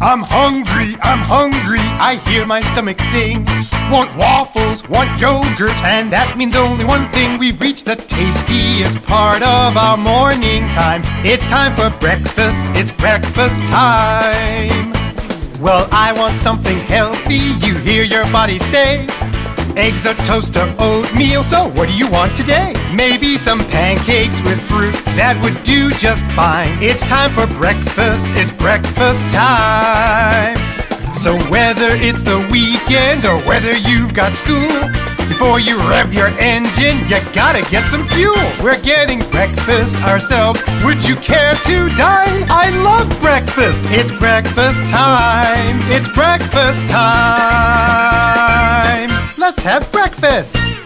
I'm hungry, I'm hungry, I hear my stomach sing. Want waffles, want yogurt, and that means only one thing. We've reached the tastiest part of our morning time. It's time for breakfast, it's breakfast time. Well, I want something healthy, you hear your body say. Eggs or toast or oatmeal, so what do you want today? Maybe some pancakes with fruit, that would do just fine. It's time for breakfast, it's breakfast time. So whether it's the weekend or whether you've got school, before you rev your engine, you gotta get some fuel. We're getting breakfast ourselves. Would you care to dine? I love breakfast. It's breakfast time. It's breakfast time. Let's have breakfast.